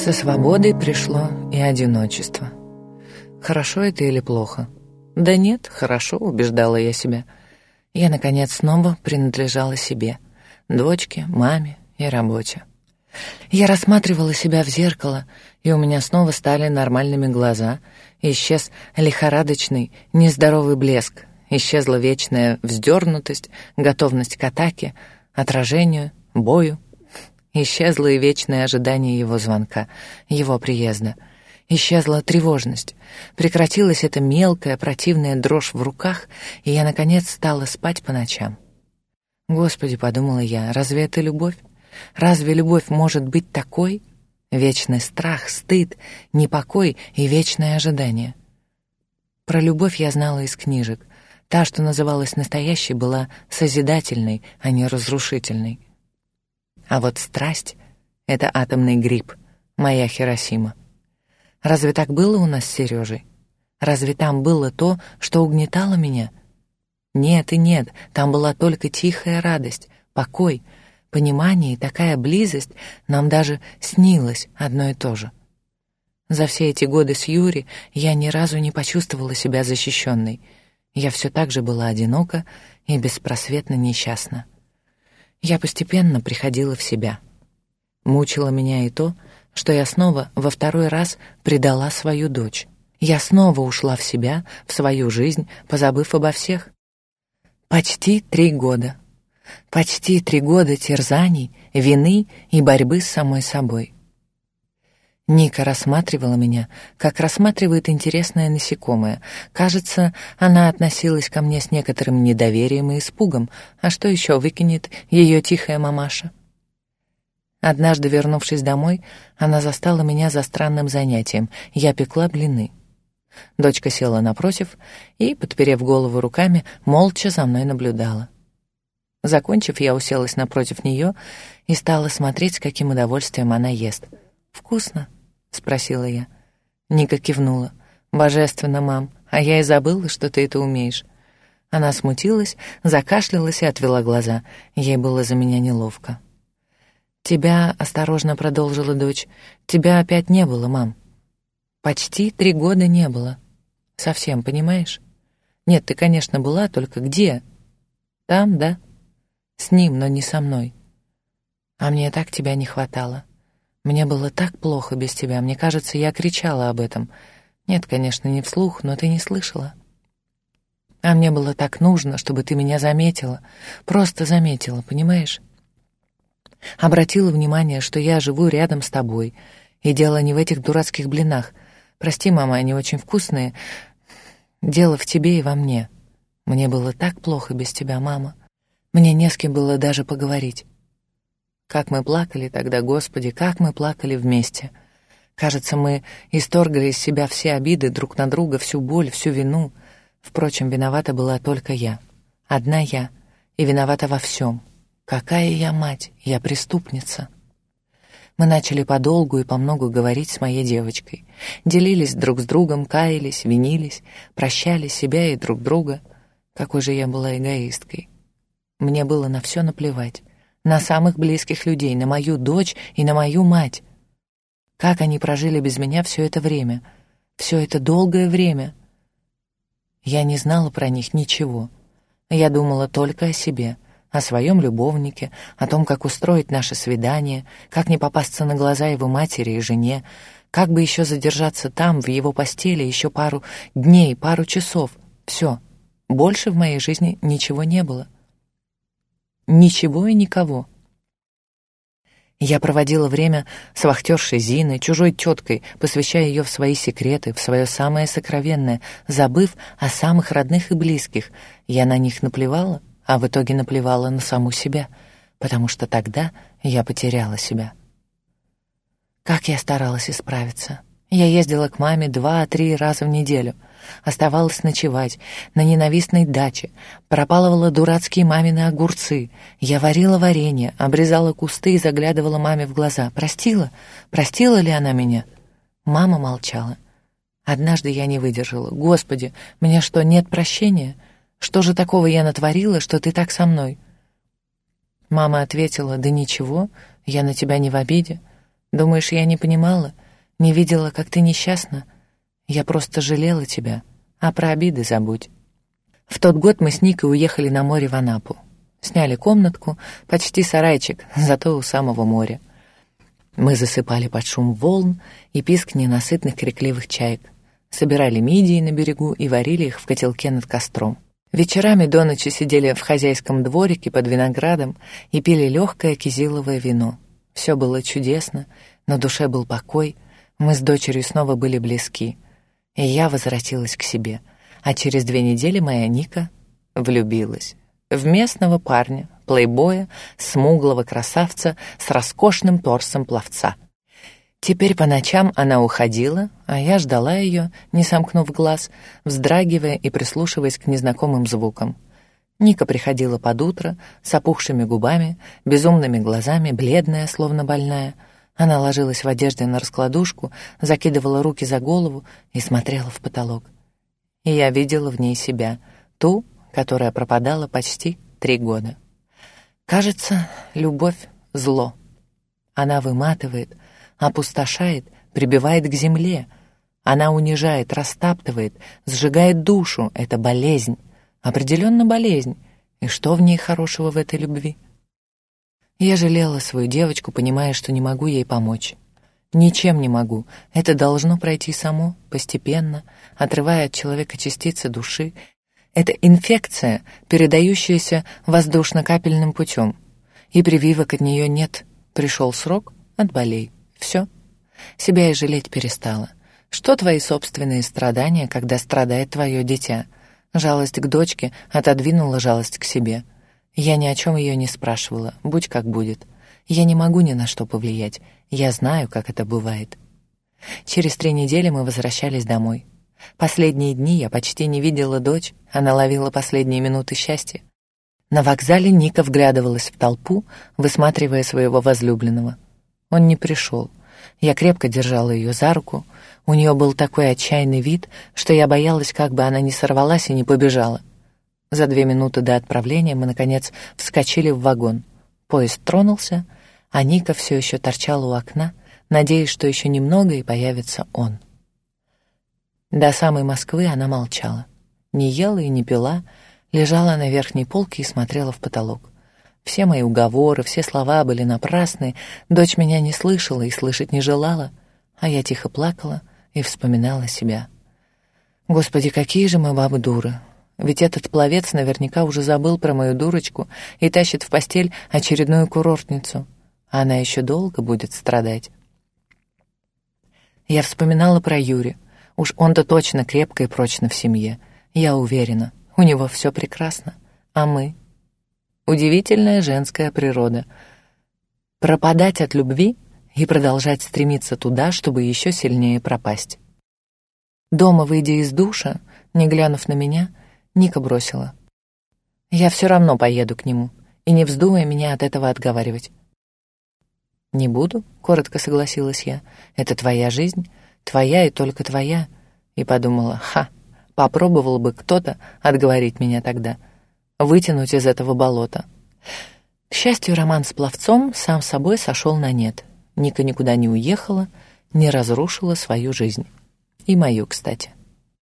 Со свободой пришло и одиночество. Хорошо это или плохо? Да нет, хорошо, убеждала я себя. Я, наконец, снова принадлежала себе, дочке, маме и работе. Я рассматривала себя в зеркало, и у меня снова стали нормальными глаза, исчез лихорадочный, нездоровый блеск, исчезла вечная вздернутость, готовность к атаке, отражению, бою, исчезло и вечное ожидание его звонка, его приезда — Исчезла тревожность. Прекратилась эта мелкая, противная дрожь в руках, и я, наконец, стала спать по ночам. «Господи», — подумала я, — «разве это любовь? Разве любовь может быть такой? Вечный страх, стыд, непокой и вечное ожидание». Про любовь я знала из книжек. Та, что называлась настоящей, была созидательной, а не разрушительной. А вот страсть — это атомный гриб, моя Хиросима. Разве так было у нас с Сережей? Разве там было то, что угнетало меня? Нет и нет, там была только тихая радость, покой, понимание и такая близость, нам даже снилось одно и то же. За все эти годы с Юри я ни разу не почувствовала себя защищенной. Я все так же была одинока и беспросветно несчастна. Я постепенно приходила в себя. Мучило меня и то, что я снова во второй раз предала свою дочь. Я снова ушла в себя, в свою жизнь, позабыв обо всех. Почти три года. Почти три года терзаний, вины и борьбы с самой собой. Ника рассматривала меня, как рассматривает интересное насекомое. Кажется, она относилась ко мне с некоторым недоверием и испугом. А что еще выкинет ее тихая мамаша? Однажды, вернувшись домой, она застала меня за странным занятием. Я пекла блины. Дочка села напротив и, подперев голову руками, молча за мной наблюдала. Закончив, я уселась напротив нее и стала смотреть, с каким удовольствием она ест. «Вкусно?» — спросила я. Ника кивнула. «Божественно, мам, а я и забыла, что ты это умеешь». Она смутилась, закашлялась и отвела глаза. Ей было за меня неловко. «Тебя», — осторожно продолжила дочь, — «тебя опять не было, мам». «Почти три года не было. Совсем, понимаешь? Нет, ты, конечно, была, только где?» «Там, да?» «С ним, но не со мной». «А мне так тебя не хватало. Мне было так плохо без тебя. Мне кажется, я кричала об этом. Нет, конечно, не вслух, но ты не слышала». А мне было так нужно, чтобы ты меня заметила. Просто заметила, понимаешь? Обратила внимание, что я живу рядом с тобой. И дело не в этих дурацких блинах. Прости, мама, они очень вкусные. Дело в тебе и во мне. Мне было так плохо без тебя, мама. Мне не с кем было даже поговорить. Как мы плакали тогда, Господи, как мы плакали вместе. Кажется, мы исторгали из себя все обиды друг на друга, всю боль, всю вину. Впрочем, виновата была только я. Одна я. И виновата во всем. Какая я мать, я преступница. Мы начали подолгу и помногу говорить с моей девочкой. Делились друг с другом, каялись, винились, прощали себя и друг друга. Какой же я была эгоисткой. Мне было на все наплевать. На самых близких людей, на мою дочь и на мою мать. Как они прожили без меня все это время? Все это долгое время. Я не знала про них ничего. Я думала только о себе — о своем любовнике, о том, как устроить наше свидание, как не попасться на глаза его матери и жене, как бы еще задержаться там, в его постели, еще пару дней, пару часов. Все. Больше в моей жизни ничего не было. Ничего и никого. Я проводила время с вахтершей Зиной, чужой теткой, посвящая ее в свои секреты, в свое самое сокровенное, забыв о самых родных и близких. Я на них наплевала, а в итоге наплевала на саму себя, потому что тогда я потеряла себя. Как я старалась исправиться. Я ездила к маме два-три раза в неделю, оставалась ночевать на ненавистной даче, пропалывала дурацкие мамины огурцы, я варила варенье, обрезала кусты и заглядывала маме в глаза. Простила? Простила ли она меня? Мама молчала. Однажды я не выдержала. «Господи, мне что, нет прощения?» Что же такого я натворила, что ты так со мной?» Мама ответила, «Да ничего, я на тебя не в обиде. Думаешь, я не понимала, не видела, как ты несчастна? Я просто жалела тебя, а про обиды забудь». В тот год мы с Никой уехали на море в Анапу. Сняли комнатку, почти сарайчик, зато у самого моря. Мы засыпали под шум волн и писк ненасытных крикливых чаек, собирали мидии на берегу и варили их в котелке над костром. Вечерами до ночи сидели в хозяйском дворике под виноградом и пили легкое кизиловое вино. Все было чудесно, на душе был покой, мы с дочерью снова были близки. И я возвратилась к себе, а через две недели моя Ника влюбилась в местного парня, плейбоя, смуглого красавца с роскошным торсом пловца. Теперь по ночам она уходила, а я ждала ее, не сомкнув глаз, вздрагивая и прислушиваясь к незнакомым звукам. Ника приходила под утро с опухшими губами, безумными глазами, бледная, словно больная. Она ложилась в одежде на раскладушку, закидывала руки за голову и смотрела в потолок. И я видела в ней себя, ту, которая пропадала почти три года. Кажется, любовь — зло. Она выматывает, опустошает, прибивает к земле. Она унижает, растаптывает, сжигает душу. Это болезнь. Определенно болезнь. И что в ней хорошего в этой любви? Я жалела свою девочку, понимая, что не могу ей помочь. Ничем не могу. Это должно пройти само, постепенно, отрывая от человека частицы души это инфекция, передающаяся воздушно-капельным путем. И прививок от нее нет. Пришел срок — отболей. Все. Себя и жалеть перестала. Что твои собственные страдания, когда страдает твое дитя? Жалость к дочке отодвинула жалость к себе. Я ни о чем ее не спрашивала, будь как будет. Я не могу ни на что повлиять. Я знаю, как это бывает. Через три недели мы возвращались домой. Последние дни я почти не видела дочь, она ловила последние минуты счастья. На вокзале Ника вглядывалась в толпу, высматривая своего возлюбленного. Он не пришел. Я крепко держала ее за руку. У нее был такой отчаянный вид, что я боялась, как бы она не сорвалась и не побежала. За две минуты до отправления мы, наконец, вскочили в вагон. Поезд тронулся, а Ника все еще торчала у окна, надеясь, что еще немного и появится он. До самой Москвы она молчала. Не ела и не пила, лежала на верхней полке и смотрела в потолок. Все мои уговоры, все слова были напрасны, дочь меня не слышала и слышать не желала, а я тихо плакала и вспоминала себя. Господи, какие же мы бабы дуры! Ведь этот пловец наверняка уже забыл про мою дурочку и тащит в постель очередную курортницу. А она еще долго будет страдать. Я вспоминала про Юрия. Уж он-то точно крепко и прочно в семье. Я уверена, у него все прекрасно. А мы? Удивительная женская природа. Пропадать от любви и продолжать стремиться туда, чтобы еще сильнее пропасть. Дома, выйдя из душа, не глянув на меня, Ника бросила. «Я все равно поеду к нему, и не вздумай меня от этого отговаривать». «Не буду», — коротко согласилась я. «Это твоя жизнь, твоя и только твоя, и подумала, ха, попробовал бы кто-то отговорить меня тогда, вытянуть из этого болота. К счастью, роман с пловцом сам собой сошел на нет. Ника никуда не уехала, не разрушила свою жизнь. И мою, кстати.